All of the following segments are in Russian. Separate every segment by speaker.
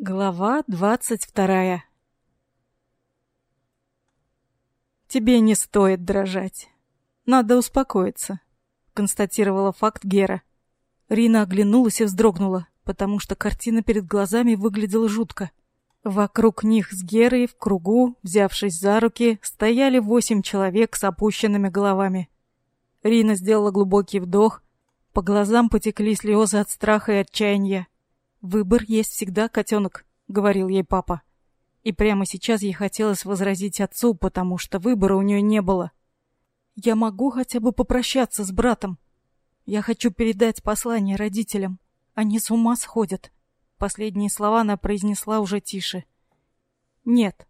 Speaker 1: Глава двадцать вторая «Тебе не стоит дрожать. Надо успокоиться», — констатировала факт Гера. Рина оглянулась и вздрогнула, потому что картина перед глазами выглядела жутко. Вокруг них с Герой в кругу, взявшись за руки, стояли восемь человек с опущенными головами. Рина сделала глубокий вдох, по глазам потекли слезы от страха и отчаяния. «Выбор есть всегда, котенок», — говорил ей папа. И прямо сейчас ей хотелось возразить отцу, потому что выбора у нее не было. «Я могу хотя бы попрощаться с братом. Я хочу передать послание родителям. Они с ума сходят». Последние слова она произнесла уже тише. «Нет,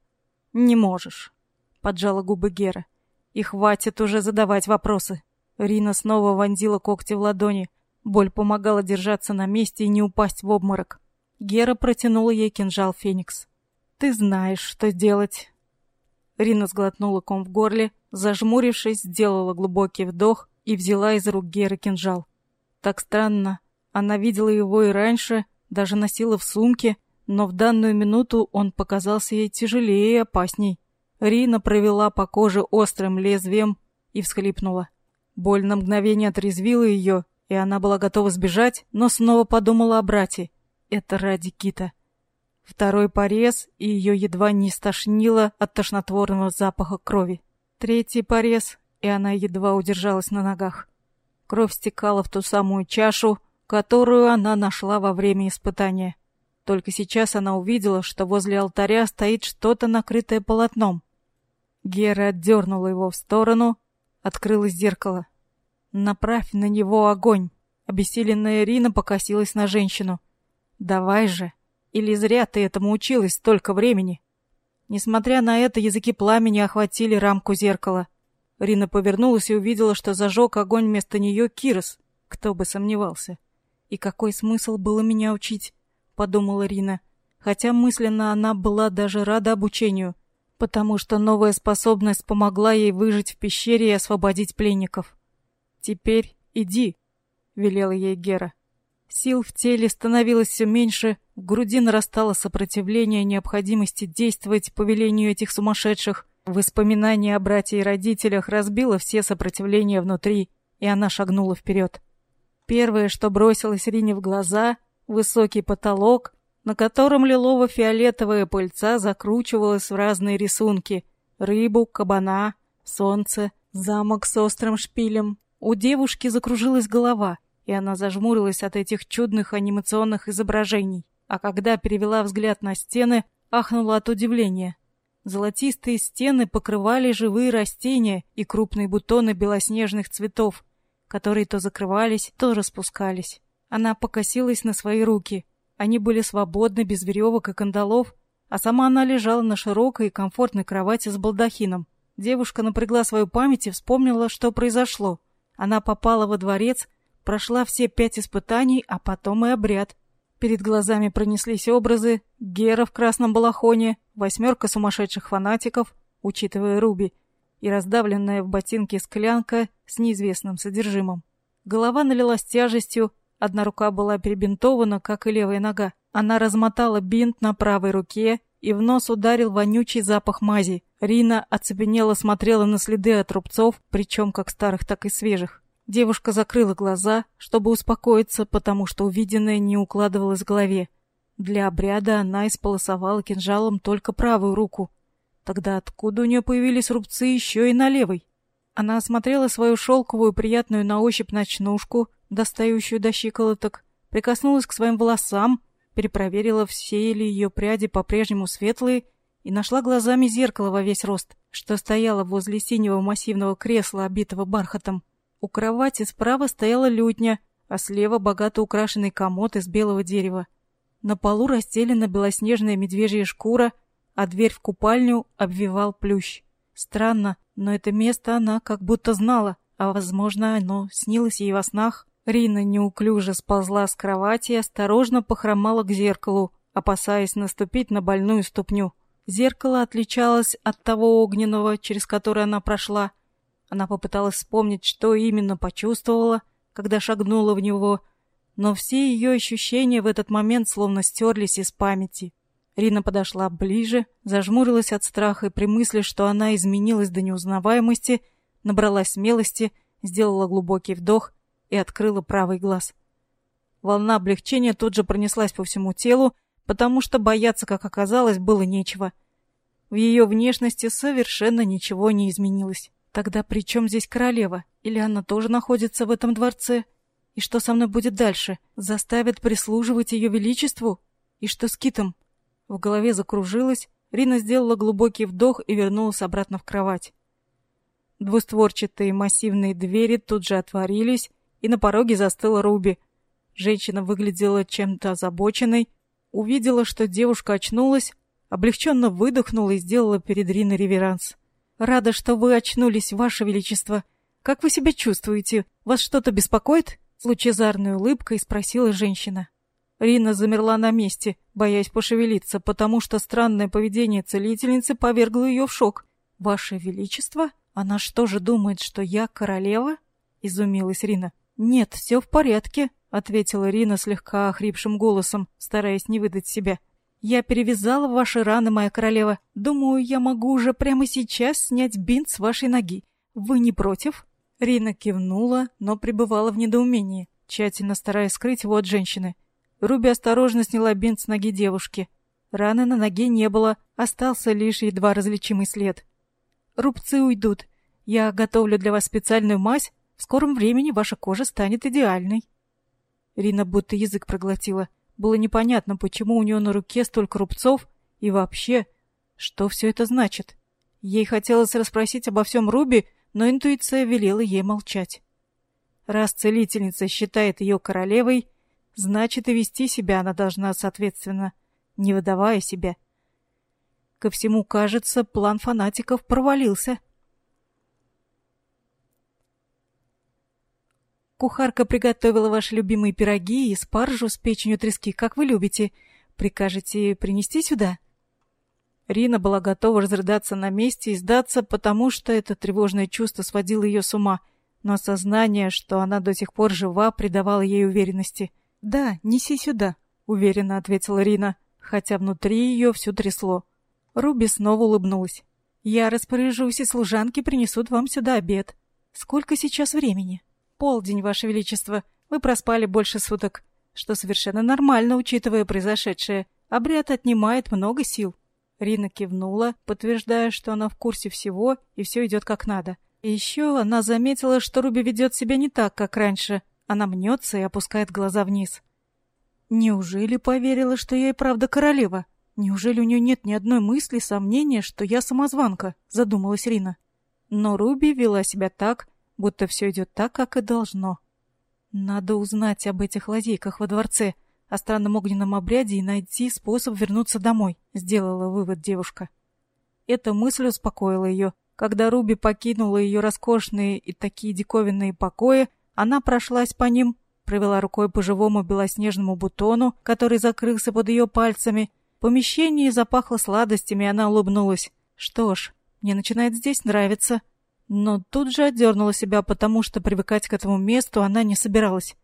Speaker 1: не можешь», — поджала губы Гера. «И хватит уже задавать вопросы». Рина снова вонзила когти в ладони. Боль помогала держаться на месте и не упасть в обморок. Гера протянула ей кинжал Феникс. «Ты знаешь, что делать». Рина сглотнула ком в горле, зажмурившись, сделала глубокий вдох и взяла из рук Геры кинжал. Так странно. Она видела его и раньше, даже носила в сумке, но в данную минуту он показался ей тяжелее и опасней. Рина провела по коже острым лезвием и всхлипнула. Боль на мгновение отрезвила ее, и она была готова сбежать, но снова подумала о брате. Это ради Кита. Второй порез, и ее едва не стошнило от тошнотворного запаха крови. Третий порез, и она едва удержалась на ногах. Кровь стекала в ту самую чашу, которую она нашла во время испытания. Только сейчас она увидела, что возле алтаря стоит что-то накрытое полотном. Гера отдернула его в сторону, открылось зеркало. «Направь на него огонь!» Обессиленная Ирина покосилась на женщину. «Давай же! Или зря ты этому училась столько времени?» Несмотря на это, языки пламени охватили рамку зеркала. Рина повернулась и увидела, что зажег огонь вместо нее Кирос. Кто бы сомневался. «И какой смысл было меня учить?» — подумала Рина. Хотя мысленно она была даже рада обучению, потому что новая способность помогла ей выжить в пещере и освободить пленников. «Теперь иди», — велела ей Гера. Сил в теле становилось все меньше, в груди нарастало сопротивление необходимости действовать по велению этих сумасшедших. Воспоминание о брате и родителях разбило все сопротивления внутри, и она шагнула вперед. Первое, что бросилось Рине в глаза — высокий потолок, на котором лилово-фиолетовая пыльца закручивалась в разные рисунки — рыбу, кабана, солнце, замок с острым шпилем, у девушки закружилась голова, и она зажмурилась от этих чудных анимационных изображений. А когда перевела взгляд на стены, ахнула от удивления. Золотистые стены покрывали живые растения и крупные бутоны белоснежных цветов, которые то закрывались, то распускались. Она покосилась на свои руки. Они были свободны, без веревок и кандалов, а сама она лежала на широкой и комфортной кровати с балдахином. Девушка напрягла свою память и вспомнила, что произошло. Она попала во дворец, прошла все пять испытаний, а потом и обряд. Перед глазами пронеслись образы Гера в красном балахоне, восьмерка сумасшедших фанатиков, учитывая Руби, и раздавленная в ботинке склянка с неизвестным содержимым. Голова налилась тяжестью, одна рука была перебинтована, как и левая нога. Она размотала бинт на правой руке, и в нос ударил вонючий запах мази. Рина оцепенело смотрела на следы от рубцов, причем как старых, так и свежих. Девушка закрыла глаза, чтобы успокоиться, потому что увиденное не укладывалось в голове. Для обряда она исполосовала кинжалом только правую руку. Тогда откуда у нее появились рубцы еще и на левой? Она осмотрела свою шелковую, приятную на ощупь ночнушку, достающую до щиколоток, прикоснулась к своим волосам, перепроверила, все ли ее пряди по-прежнему светлые и нашла глазами зеркало во весь рост, что стояло возле синего массивного кресла, обитого бархатом. У кровати справа стояла лютня, а слева богато украшенный комод из белого дерева. На полу расстелена белоснежная медвежья шкура, а дверь в купальню обвивал плющ. Странно, но это место она как будто знала, а, возможно, оно снилось ей во снах. Рина неуклюже сползла с кровати и осторожно похромала к зеркалу, опасаясь наступить на больную ступню. Зеркало отличалось от того огненного, через которое она прошла. Она попыталась вспомнить, что именно почувствовала, когда шагнула в него, но все ее ощущения в этот момент словно стерлись из памяти. Рина подошла ближе, зажмурилась от страха и при мысли, что она изменилась до неузнаваемости, набралась смелости, сделала глубокий вдох и открыла правый глаз. Волна облегчения тут же пронеслась по всему телу, потому что бояться, как оказалось, было нечего. В ее внешности совершенно ничего не изменилось. Тогда при чем здесь королева? Или она тоже находится в этом дворце? И что со мной будет дальше? Заставят прислуживать ее величеству? И что с Китом? В голове закружилось, Рина сделала глубокий вдох и вернулась обратно в кровать. Двустворчатые массивные двери тут же отворились, и на пороге застыла Руби. Женщина выглядела чем-то озабоченной, увидела, что девушка очнулась, облегченно выдохнула и сделала перед Риной реверанс. «Рада, что вы очнулись, Ваше Величество. Как вы себя чувствуете? Вас что-то беспокоит?» С лучезарной улыбкой спросила женщина. Рина замерла на месте, боясь пошевелиться, потому что странное поведение целительницы повергло ее в шок. «Ваше Величество? Она что же думает, что я королева?» — изумилась Рина. «Нет, все в порядке», — ответила Рина слегка охрипшим голосом, стараясь не выдать себя. «Я перевязала ваши раны, моя королева. Думаю, я могу уже прямо сейчас снять бинт с вашей ноги. Вы не против?» Рина кивнула, но пребывала в недоумении, тщательно стараясь скрыть его от женщины. Руби осторожно сняла бинт с ноги девушки. Раны на ноге не было, остался лишь едва различимый след. «Рубцы уйдут. Я готовлю для вас специальную мазь. В скором времени ваша кожа станет идеальной». Рина будто язык проглотила. Было непонятно, почему у нее на руке столько рубцов и вообще, что все это значит. Ей хотелось расспросить обо всем Руби, но интуиция велела ей молчать. Раз целительница считает ее королевой, Значит, и вести себя она должна соответственно, не выдавая себя. Ко всему кажется, план фанатиков провалился. Кухарка приготовила ваши любимые пироги и спаржу с печенью трески, как вы любите. Прикажете принести сюда? Рина была готова разрыдаться на месте и сдаться, потому что это тревожное чувство сводило ее с ума, но осознание, что она до сих пор жива, придавало ей уверенности. «Да, неси сюда», — уверенно ответила Рина, хотя внутри ее все трясло. Руби снова улыбнулась. «Я распоряжусь, и служанки принесут вам сюда обед. Сколько сейчас времени?» «Полдень, Ваше Величество. Вы проспали больше суток, что совершенно нормально, учитывая произошедшее. Обряд отнимает много сил». Рина кивнула, подтверждая, что она в курсе всего и все идет как надо. И еще она заметила, что Руби ведет себя не так, как раньше. Она мнется и опускает глаза вниз. Неужели поверила, что я и правда королева? Неужели у нее нет ни одной мысли, сомнения, что я самозванка? Задумалась Рина. Но Руби вела себя так, будто все идет так, как и должно. Надо узнать об этих лазейках во дворце, о странном огненном обряде и найти способ вернуться домой, сделала вывод девушка. Эта мысль успокоила ее. Когда Руби покинула ее роскошные и такие диковинные покои, она прошлась по ним, провела рукой по живому белоснежному бутону, который закрылся под ее пальцами. В помещении запахло сладостями, и она улыбнулась. Что ж, мне начинает здесь нравиться. Но тут же отдернула себя, потому что привыкать к этому месту она не собиралась.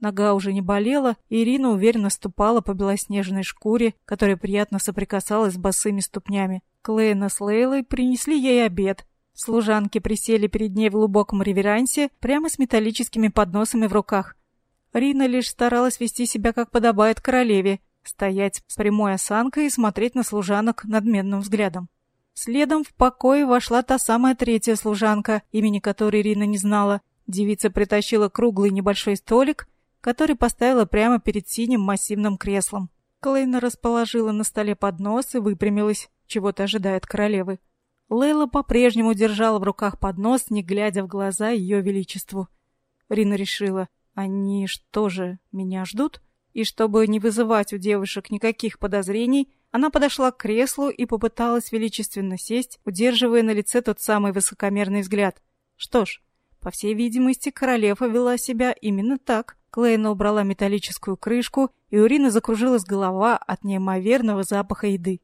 Speaker 1: Нога уже не болела, и Ирина уверенно ступала по белоснежной шкуре, которая приятно соприкасалась с босыми ступнями. Клейна с Лейлой принесли ей обед, Служанки присели перед ней в глубоком реверансе, прямо с металлическими подносами в руках. Рина лишь старалась вести себя как подобает королеве, стоять с прямой осанкой и смотреть на служанок надменным взглядом. Следом в покое вошла та самая третья служанка, имени которой Рина не знала. Девица притащила круглый небольшой столик, который поставила прямо перед синим массивным креслом. Клейна расположила на столе поднос и выпрямилась, чего-то ожидает королевы. Лейла по-прежнему держала в руках поднос, не глядя в глаза ее величеству. Рина решила, они что же, меня ждут? И чтобы не вызывать у девушек никаких подозрений, она подошла к креслу и попыталась величественно сесть, удерживая на лице тот самый высокомерный взгляд. Что ж, по всей видимости, королева вела себя именно так. Клейна убрала металлическую крышку, и у Рины закружилась голова от неимоверного запаха еды.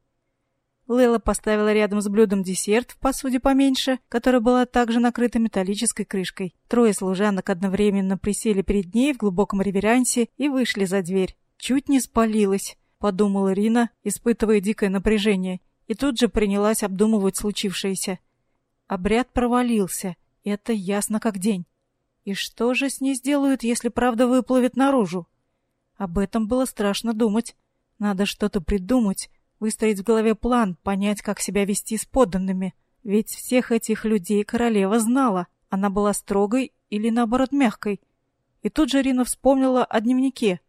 Speaker 1: Лейла поставила рядом с блюдом десерт в посуде поменьше, которая была также накрыта металлической крышкой. Трое служанок одновременно присели перед ней в глубоком реверансе и вышли за дверь. Чуть не спалилась. Подумала Рина, испытывая дикое напряжение, и тут же принялась обдумывать случившееся. Обряд провалился, это ясно как день. И что же с ней сделают, если правда выплывет наружу? Об этом было страшно думать. Надо что-то придумать, выстроить в голове план, понять, как себя вести с подданными. Ведь всех этих людей королева знала. Она была строгой или, наоборот, мягкой. И тут же Рина вспомнила о дневнике.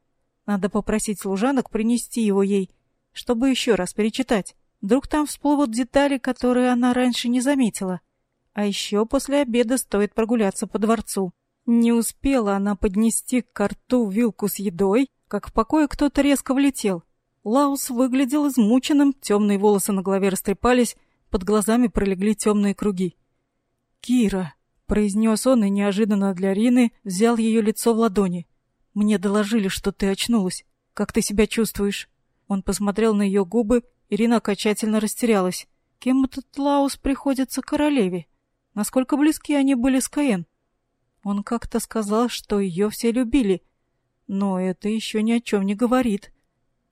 Speaker 1: Надо попросить служанок принести его ей, чтобы еще раз перечитать. Вдруг там всплывут детали, которые она раньше не заметила. А еще после обеда стоит прогуляться по дворцу. Не успела она поднести к рту вилку с едой, как в покои кто-то резко влетел. Лаус выглядел измученным, темные волосы на голове растрепались, под глазами пролегли темные круги. «Кира!» — произнес он и неожиданно для Рины взял ее лицо в ладони. «Мне доложили, что ты очнулась. Как ты себя чувствуешь?» Он посмотрел на ее губы, и Рина окончательно растерялась. Кем этот Лаус приходится королеве? Насколько близки они были с Каен? Он как-то сказал, что ее все любили. Но это еще ни о чем не говорит.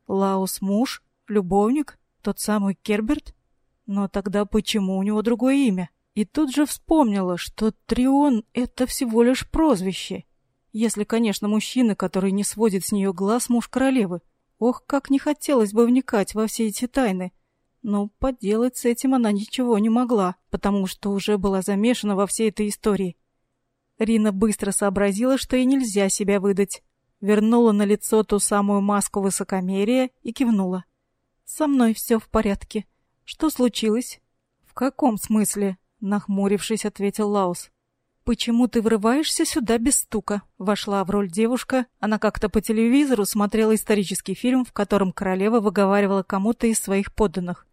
Speaker 1: Лаус муж? Любовник? Тот самый Керберт? Но тогда почему у него другое имя? И тут же вспомнила, что Трион — это всего лишь прозвище. Если, конечно, мужчина, который не сводит с нее глаз, муж королевы. Ох, как не хотелось бы вникать во все эти тайны. Но поделать с этим она ничего не могла, потому что уже была замешана во всей этой истории. Рина быстро сообразила, что ей нельзя себя выдать. Вернула на лицо ту самую маску высокомерия и кивнула. «Со мной все в порядке. Что случилось?» «В каком смысле?» — нахмурившись, ответил Лаус. «Почему ты врываешься сюда без стука?» Вошла в роль девушка. Она как-то по телевизору смотрела исторический фильм, в котором королева выговаривала кому-то из своих подданных.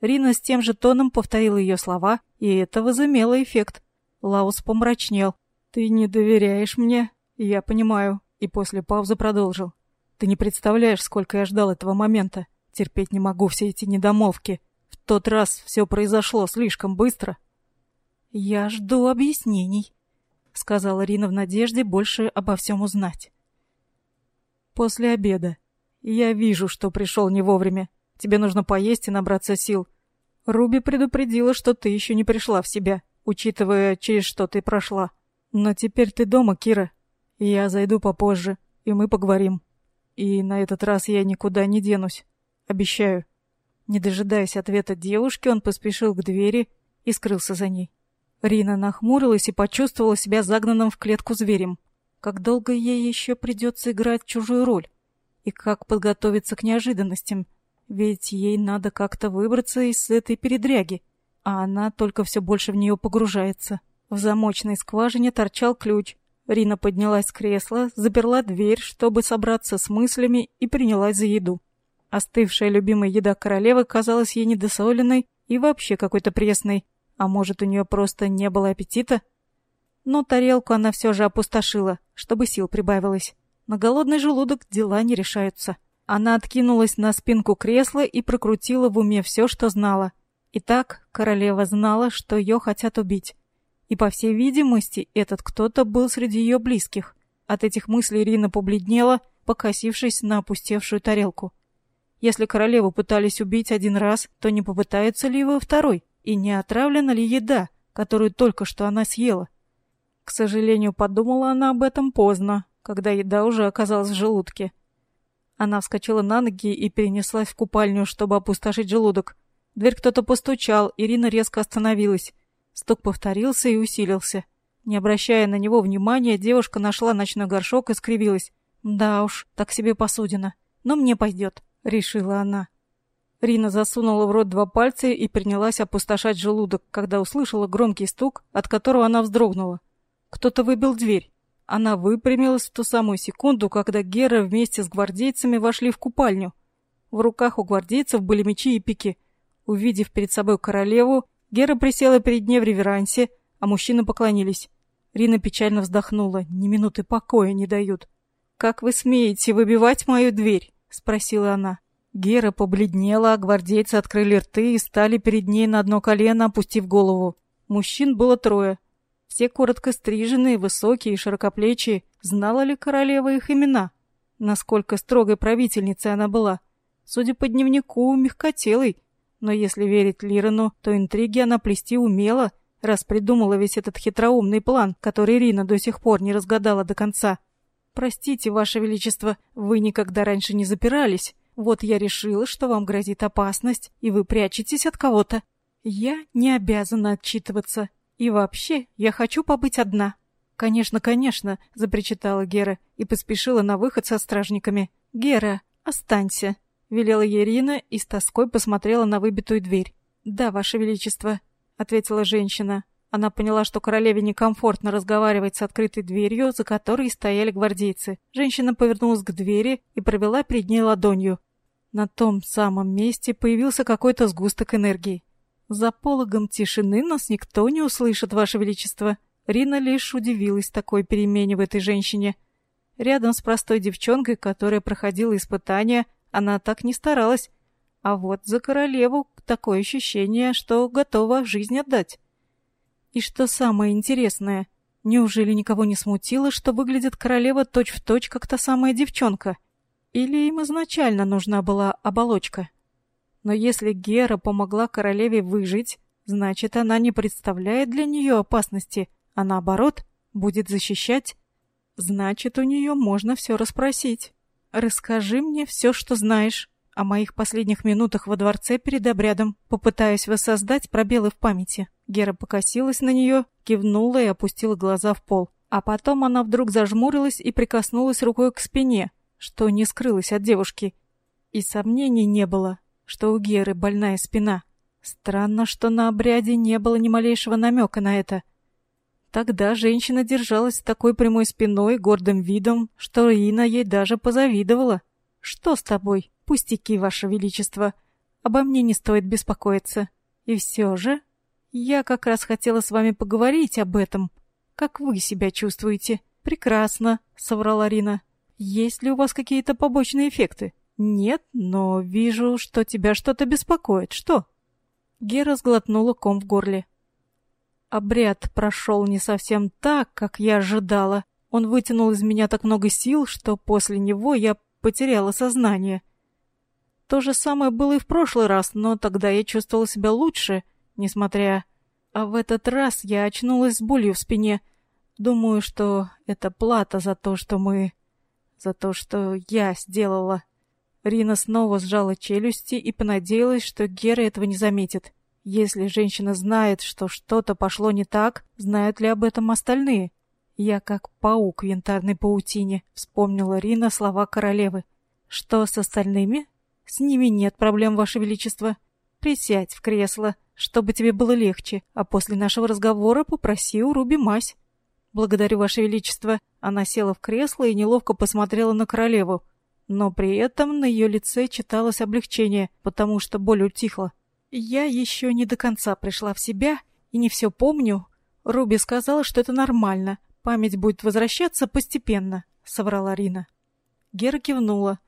Speaker 1: Рина с тем же тоном повторила ее слова, и это возымело эффект. Лаус помрачнел. «Ты не доверяешь мне?» «Я понимаю», и после паузы продолжил. «Ты не представляешь, сколько я ждал этого момента. Терпеть не могу все эти недомолвки. В тот раз все произошло слишком быстро». «Я жду объяснений», — сказала Рина в надежде больше обо всем узнать. «После обеда. Я вижу, что пришел не вовремя. Тебе нужно поесть и набраться сил. Руби предупредила, что ты еще не пришла в себя, учитывая, через что ты прошла. Но теперь ты дома, Кира. Я зайду попозже, и мы поговорим. И на этот раз я никуда не денусь. Обещаю. Не дожидаясь ответа девушки, он поспешил к двери и скрылся за ней. Рина нахмурилась и почувствовала себя загнанным в клетку зверем. Как долго ей еще придется играть чужую роль? И как подготовиться к неожиданностям? Ведь ей надо как-то выбраться из этой передряги, а она только все больше в нее погружается. В замочной скважине торчал ключ. Рина поднялась с кресла, заперла дверь, чтобы собраться с мыслями, и принялась за еду. Остывшая любимая еда королевы казалась ей недосоленной и вообще какой-то пресной. А может, у нее просто не было аппетита? Но тарелку она все же опустошила, чтобы сил прибавилось. На голодный желудок дела не решаются. Она откинулась на спинку кресла и прокрутила в уме все, что знала. Итак, королева знала, что ее хотят убить. И, по всей видимости, этот кто-то был среди ее близких. От этих мыслей Ирина побледнела, покосившись на опустевшую тарелку. Если королеву пытались убить один раз, то не попытаются ли его второй? И не отравлена ли еда, которую только что она съела? К сожалению, подумала она об этом поздно, когда еда уже оказалась в желудке. Она вскочила на ноги и перенеслась в купальню, чтобы опустошить желудок. дверь кто-то постучал, Ирина резко остановилась. Стук повторился и усилился. Не обращая на него внимания, девушка нашла ночной горшок и скривилась. «Да уж, так себе посудина. Но мне пойдет», — решила она. Рина засунула в рот два пальца и принялась опустошать желудок, когда услышала громкий стук, от которого она вздрогнула. Кто-то выбил дверь. Она выпрямилась в ту самую секунду, когда Гера вместе с гвардейцами вошли в купальню. В руках у гвардейцев были мечи и пики. Увидев перед собой королеву, Гера присела перед ней в реверансе, а мужчины поклонились. Рина печально вздохнула. Ни минуты покоя не дают. «Как вы смеете выбивать мою дверь?» — спросила она. Гера побледнела, а гвардейцы открыли рты и стали перед ней на одно колено, опустив голову. Мужчин было трое. Все коротко стриженные, высокие и широкоплечие. Знала ли королева их имена? Насколько строгой правительницей она была? Судя по дневнику, мягкотелый. Но если верить Лирану, то интриги она плести умела, раз придумала весь этот хитроумный план, который Рина до сих пор не разгадала до конца. «Простите, Ваше Величество, вы никогда раньше не запирались. Вот я решила, что вам грозит опасность, и вы прячетесь от кого-то. Я не обязана отчитываться. И вообще, я хочу побыть одна». «Конечно, конечно», — запричитала Гера и поспешила на выход со стражниками. «Гера, останься», — велела ей Ирина и с тоской посмотрела на выбитую дверь. «Да, Ваше Величество», — ответила женщина. Она поняла, что королеве некомфортно разговаривать с открытой дверью, за которой стояли гвардейцы. Женщина повернулась к двери и провела перед ней ладонью. На том самом месте появился какой-то сгусток энергии. «За пологом тишины нас никто не услышит, Ваше Величество». Рина лишь удивилась такой перемене в этой женщине. Рядом с простой девчонкой, которая проходила испытания, она так не старалась. А вот за королеву такое ощущение, что готова жизнь отдать. И что самое интересное, неужели никого не смутило, что выглядит королева точь-в-точь, точь, как та самая девчонка? Или им изначально нужна была оболочка? Но если Гера помогла королеве выжить, значит, она не представляет для нее опасности, а наоборот, будет защищать. Значит, у нее можно все расспросить. Расскажи мне все, что знаешь о моих последних минутах во дворце перед обрядом, попытаясь воссоздать пробелы в памяти. Гера покосилась на нее, кивнула и опустила глаза в пол. А потом она вдруг зажмурилась и прикоснулась рукой к спине, что не скрылось от девушки. И сомнений не было, что у Геры больная спина. Странно, что на обряде не было ни малейшего намека на это. Тогда женщина держалась с такой прямой спиной, гордым видом, что Рина ей даже позавидовала. «Что с тобой?» Пустяки, Ваше Величество. Обо мне не стоит беспокоиться. И все же, я как раз хотела с вами поговорить об этом. Как вы себя чувствуете? Прекрасно, соврала Рина. Есть ли у вас какие-то побочные эффекты? Нет, но вижу, что тебя что-то беспокоит. Что? Гера сглотнула ком в горле. Обряд прошел не совсем так, как я ожидала. Он вытянул из меня так много сил, что после него я потеряла сознание. То же самое было и в прошлый раз, но тогда я чувствовала себя лучше, несмотря... А в этот раз я очнулась с болью в спине. Думаю, что это плата за то, что мы... За то, что я сделала. Рина снова сжала челюсти и понадеялась, что Гера этого не заметит. Если женщина знает, что что-то пошло не так, знают ли об этом остальные? Я как паук в янтарной паутине, вспомнила Рина слова королевы. Что с остальными? С ними нет проблем, Ваше Величество. Присядь в кресло, чтобы тебе было легче, а после нашего разговора попроси у Руби мазь. Благодарю, Ваше Величество. Она села в кресло и неловко посмотрела на королеву. Но при этом на ее лице читалось облегчение, потому что боль утихла. Я еще не до конца пришла в себя и не все помню. Руби сказала, что это нормально. Память будет возвращаться постепенно, соврала Рина. Гера кивнула.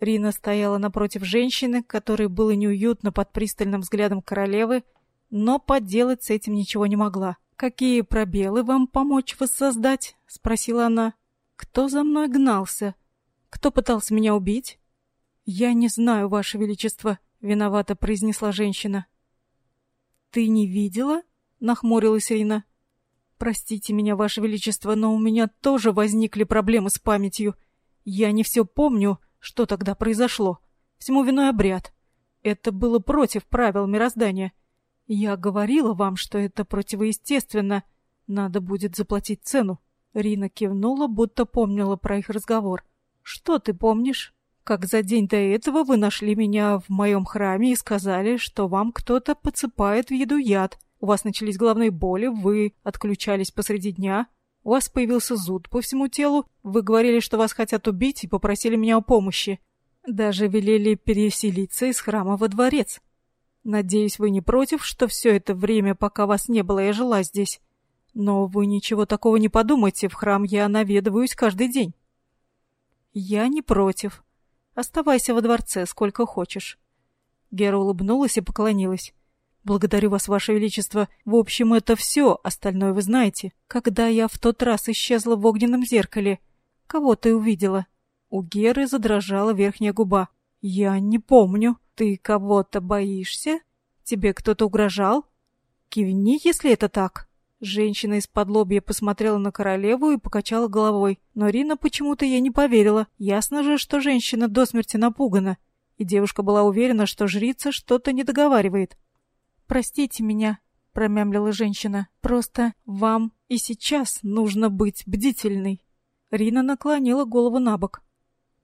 Speaker 1: Рина стояла напротив женщины, которой было неуютно под пристальным взглядом королевы, но поделать с этим ничего не могла. «Какие пробелы вам помочь воссоздать?» — спросила она. «Кто за мной гнался? Кто пытался меня убить?» «Я не знаю, Ваше Величество», — виновато произнесла женщина. «Ты не видела?» — нахмурилась Рина. «Простите меня, Ваше Величество, но у меня тоже возникли проблемы с памятью. Я не все помню, что тогда произошло? Всему виной обряд. Это было против правил мироздания. Я говорила вам, что это противоестественно. Надо будет заплатить цену. Рина кивнула, будто помнила про их разговор. Что ты помнишь? Как за день до этого вы нашли меня в моем храме и сказали, что вам кто-то подсыпает в еду яд. У вас начались головные боли, вы отключались посреди дня, у вас появился зуд по всему телу, вы говорили, что вас хотят убить и попросили меня о помощи. Даже велели переселиться из храма во дворец. Надеюсь, вы не против, что все это время, пока вас не было, я жила здесь. Но вы ничего такого не подумайте, в храм я наведываюсь каждый день. Я не против. Оставайся во дворце сколько хочешь. Гера улыбнулась и поклонилась. Благодарю вас, ваше величество. В общем, это все, остальное вы знаете. Когда я в тот раз исчезла в огненном зеркале, кого ты увидела? У Геры задрожала верхняя губа. «Я не помню. Ты кого-то боишься? Тебе кто-то угрожал? Кивни, если это так». Женщина из-под лобья посмотрела на королеву и покачала головой. Но Рина почему-то ей не поверила. Ясно же, что женщина до смерти напугана. И девушка была уверена, что жрица что-то не договаривает. «Простите меня», — промямлила женщина. «Просто вам и сейчас нужно быть бдительной». Рина наклонила голову на бок.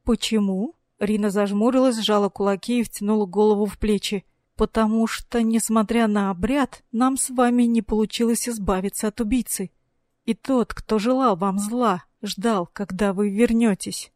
Speaker 1: «Почему?» Рина зажмурилась, сжала кулаки и втянула голову в плечи. «Потому что, несмотря на обряд, нам с вами не получилось избавиться от убийцы. И тот, кто желал вам зла, ждал, когда вы вернетесь».